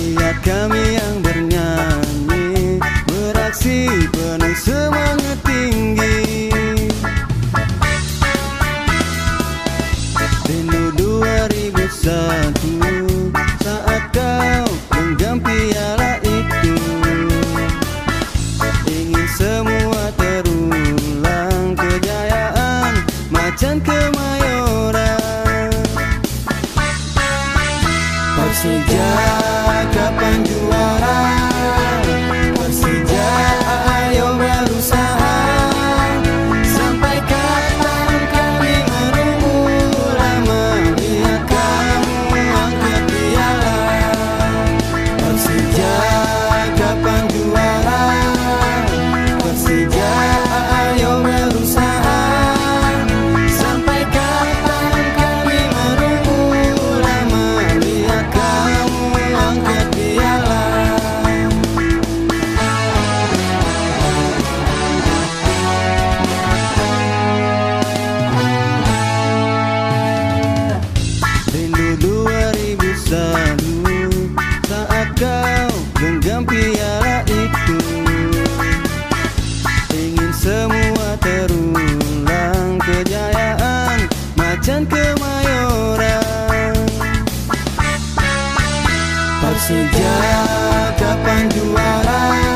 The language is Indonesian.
Lihat kami yang bernyanyi Beraksi penuh semangat tinggi. Rindu 2001 Saat kau genggam piala itu. Ingin semua terulang Kejayaan macan kemayoran. Persija macan kemayoran Persija kapan juara